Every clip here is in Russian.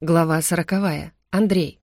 Глава сороковая. Андрей.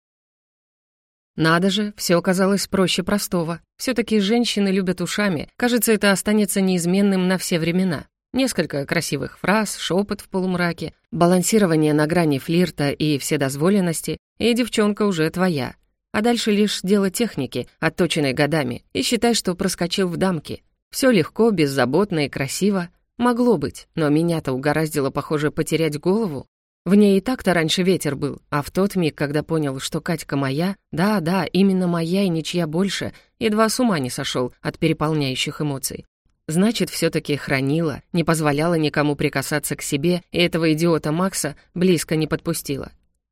Надо же, все оказалось проще простого. все таки женщины любят ушами. Кажется, это останется неизменным на все времена. Несколько красивых фраз, шепот в полумраке, балансирование на грани флирта и вседозволенности, и девчонка уже твоя. А дальше лишь дело техники, отточенной годами, и считай, что проскочил в дамки. Все легко, беззаботно и красиво. Могло быть, но меня-то угораздило, похоже, потерять голову. В ней и так-то раньше ветер был, а в тот миг, когда понял, что Катька моя, да-да, именно моя и ничья больше, едва с ума не сошел от переполняющих эмоций. Значит, все таки хранила, не позволяла никому прикасаться к себе, и этого идиота Макса близко не подпустила.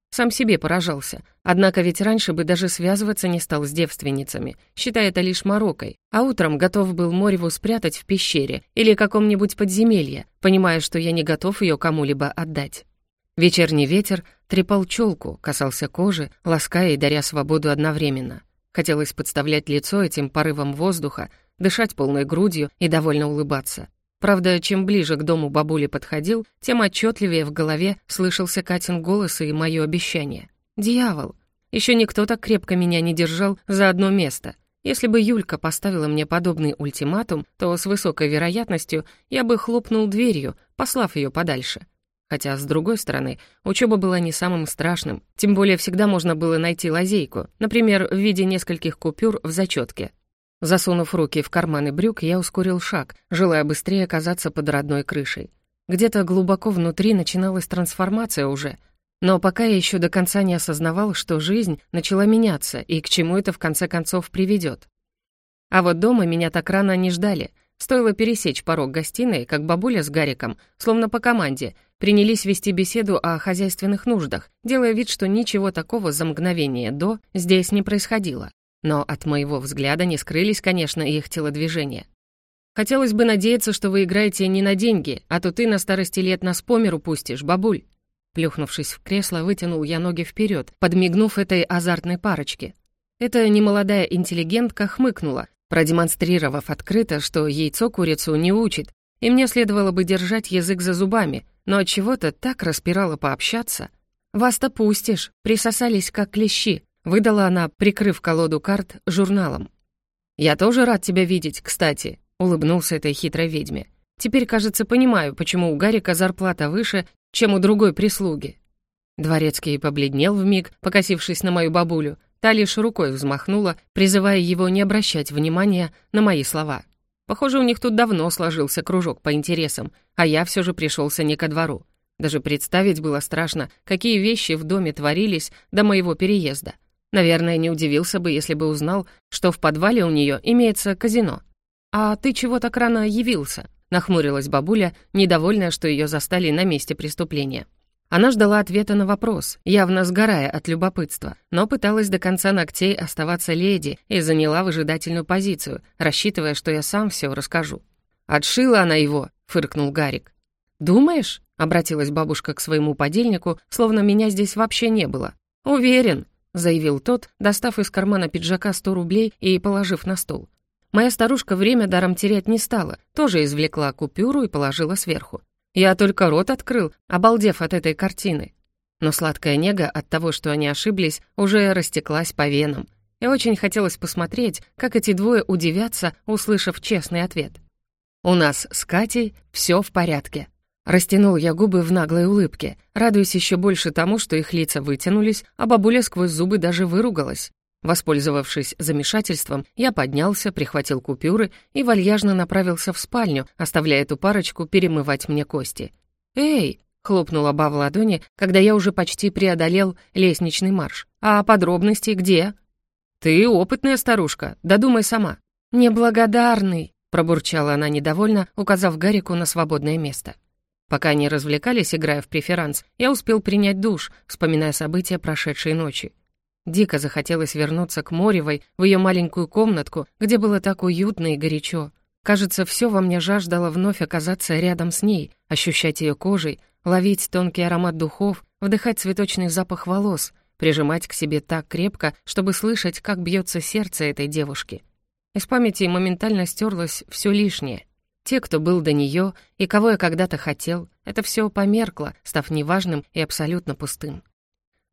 Сам себе поражался. Однако ведь раньше бы даже связываться не стал с девственницами, считая это лишь морокой, а утром готов был Мореву спрятать в пещере или каком-нибудь подземелье, понимая, что я не готов ее кому-либо отдать. Вечерний ветер трепал челку, касался кожи, лаская и даря свободу одновременно. Хотелось подставлять лицо этим порывом воздуха, дышать полной грудью и довольно улыбаться. Правда, чем ближе к дому бабули подходил, тем отчетливее в голове слышался Катин голос и мое обещание. «Дьявол! Еще никто так крепко меня не держал за одно место. Если бы Юлька поставила мне подобный ультиматум, то с высокой вероятностью я бы хлопнул дверью, послав ее подальше. Хотя, с другой стороны, учеба была не самым страшным, тем более всегда можно было найти лазейку, например, в виде нескольких купюр в зачетке. Засунув руки в карманы брюк, я ускорил шаг, желая быстрее оказаться под родной крышей. Где-то глубоко внутри начиналась трансформация уже, но пока я еще до конца не осознавал, что жизнь начала меняться и к чему это в конце концов приведет. А вот дома меня так рано не ждали — Стоило пересечь порог гостиной, как бабуля с Гариком, словно по команде, принялись вести беседу о хозяйственных нуждах, делая вид, что ничего такого за мгновение до здесь не происходило. Но от моего взгляда не скрылись, конечно, их телодвижения. «Хотелось бы надеяться, что вы играете не на деньги, а то ты на старости лет нас по миру пустишь, бабуль». Плюхнувшись в кресло, вытянул я ноги вперед, подмигнув этой азартной парочке. Эта немолодая интеллигентка хмыкнула, продемонстрировав открыто, что яйцо курицу не учит, и мне следовало бы держать язык за зубами, но от чего-то так распирало пообщаться. «Вас-то пустишь, присосались как клещи», — выдала она, прикрыв колоду карт журналом. «Я тоже рад тебя видеть, кстати», — улыбнулся этой хитрой ведьме. «Теперь, кажется, понимаю, почему у Гарика зарплата выше, чем у другой прислуги». Дворецкий побледнел вмиг, покосившись на мою бабулю, Та лишь рукой взмахнула, призывая его не обращать внимания на мои слова. Похоже, у них тут давно сложился кружок по интересам, а я все же пришелся не ко двору. Даже представить было страшно, какие вещи в доме творились до моего переезда. Наверное, не удивился бы, если бы узнал, что в подвале у нее имеется казино. «А ты чего так рано явился?» — нахмурилась бабуля, недовольная, что ее застали на месте преступления. Она ждала ответа на вопрос, явно сгорая от любопытства, но пыталась до конца ногтей оставаться леди и заняла выжидательную позицию, рассчитывая, что я сам все расскажу. «Отшила она его», — фыркнул Гарик. «Думаешь?» — обратилась бабушка к своему подельнику, словно меня здесь вообще не было. «Уверен», — заявил тот, достав из кармана пиджака сто рублей и положив на стол. Моя старушка время даром терять не стала, тоже извлекла купюру и положила сверху. Я только рот открыл, обалдев от этой картины. Но сладкая нега от того, что они ошиблись, уже растеклась по венам. И очень хотелось посмотреть, как эти двое удивятся, услышав честный ответ. «У нас с Катей все в порядке». Растянул я губы в наглой улыбке, радуясь еще больше тому, что их лица вытянулись, а бабуля сквозь зубы даже выругалась. Воспользовавшись замешательством, я поднялся, прихватил купюры и вальяжно направился в спальню, оставляя эту парочку перемывать мне кости. «Эй!» — хлопнула Ба в ладони, когда я уже почти преодолел лестничный марш. «А подробности где?» «Ты опытная старушка, додумай сама». «Неблагодарный!» — пробурчала она недовольно, указав Гарику на свободное место. Пока они развлекались, играя в преферанс, я успел принять душ, вспоминая события прошедшей ночи. Дико захотелось вернуться к Моревой, в ее маленькую комнатку, где было так уютно и горячо. Кажется, все во мне жаждало вновь оказаться рядом с ней, ощущать ее кожей, ловить тонкий аромат духов, вдыхать цветочный запах волос, прижимать к себе так крепко, чтобы слышать, как бьется сердце этой девушки. Из памяти моментально стерлось все лишнее. Те, кто был до нее и кого я когда-то хотел, это все померкло, став неважным и абсолютно пустым.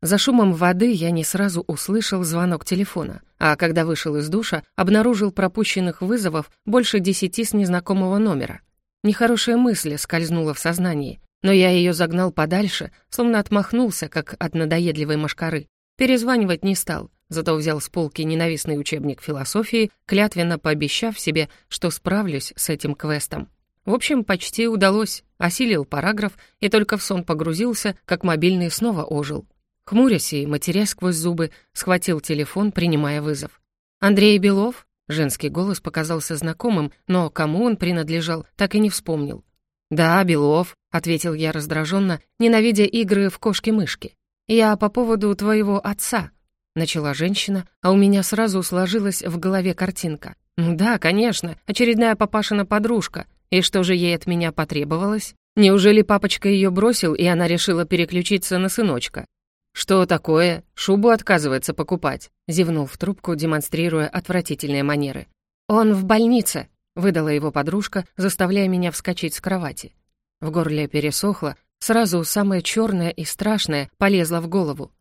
За шумом воды я не сразу услышал звонок телефона, а когда вышел из душа, обнаружил пропущенных вызовов больше десяти с незнакомого номера. Нехорошая мысль скользнула в сознании, но я ее загнал подальше, словно отмахнулся, как от надоедливой мошкары. Перезванивать не стал, зато взял с полки ненавистный учебник философии, клятвенно пообещав себе, что справлюсь с этим квестом. В общем, почти удалось. Осилил параграф и только в сон погрузился, как мобильный снова ожил. Хмурясь и матеря сквозь зубы, схватил телефон, принимая вызов. «Андрей Белов?» Женский голос показался знакомым, но кому он принадлежал, так и не вспомнил. «Да, Белов», — ответил я раздраженно, ненавидя игры в кошки-мышки. «Я по поводу твоего отца», — начала женщина, а у меня сразу сложилась в голове картинка. «Ну да, конечно, очередная папашина подружка. И что же ей от меня потребовалось? Неужели папочка ее бросил, и она решила переключиться на сыночка? «Что такое? Шубу отказывается покупать», — зевнул в трубку, демонстрируя отвратительные манеры. «Он в больнице», — выдала его подружка, заставляя меня вскочить с кровати. В горле пересохло, сразу самое черное и страшное полезло в голову.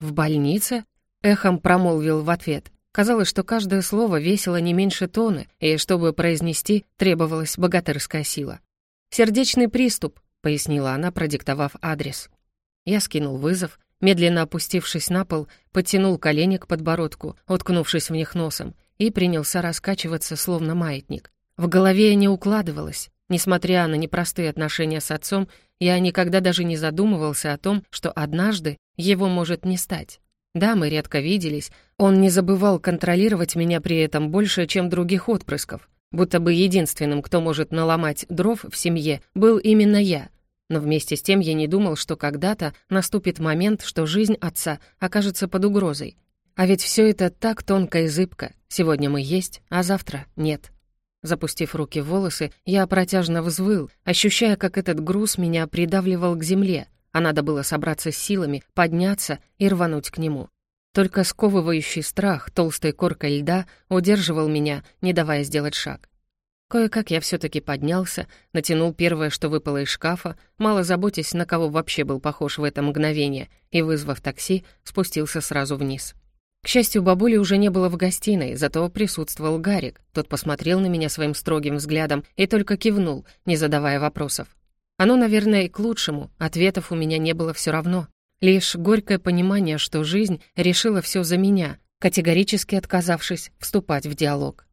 «В больнице?» — эхом промолвил в ответ. Казалось, что каждое слово весило не меньше тоны, и чтобы произнести, требовалась богатырская сила. «Сердечный приступ», — пояснила она, продиктовав адрес. Я скинул вызов, Медленно опустившись на пол, подтянул колени к подбородку, уткнувшись в них носом, и принялся раскачиваться, словно маятник. В голове не укладывалось. Несмотря на непростые отношения с отцом, я никогда даже не задумывался о том, что однажды его может не стать. Да, мы редко виделись, он не забывал контролировать меня при этом больше, чем других отпрысков, будто бы единственным, кто может наломать дров в семье, был именно я — но вместе с тем я не думал, что когда-то наступит момент, что жизнь отца окажется под угрозой. А ведь все это так тонко и зыбко. Сегодня мы есть, а завтра нет. Запустив руки в волосы, я протяжно взвыл, ощущая, как этот груз меня придавливал к земле, а надо было собраться с силами, подняться и рвануть к нему. Только сковывающий страх толстой коркой льда удерживал меня, не давая сделать шаг. Кое-как я все-таки поднялся, натянул первое, что выпало из шкафа, мало заботясь, на кого вообще был похож в это мгновение, и, вызвав такси, спустился сразу вниз. К счастью, бабули уже не было в гостиной, зато присутствовал Гарик. Тот посмотрел на меня своим строгим взглядом и только кивнул, не задавая вопросов. Оно, наверное, и к лучшему, ответов у меня не было все равно. Лишь горькое понимание, что жизнь решила все за меня, категорически отказавшись вступать в диалог.